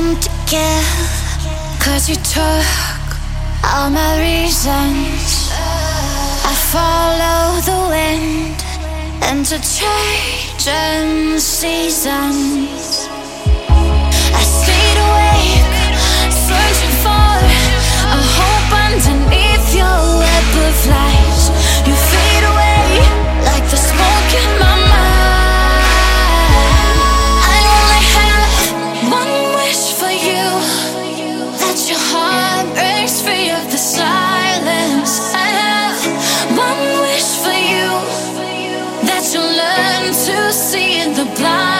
come to give. Cause you took all my reasons. I follow the wind into changing seasons. die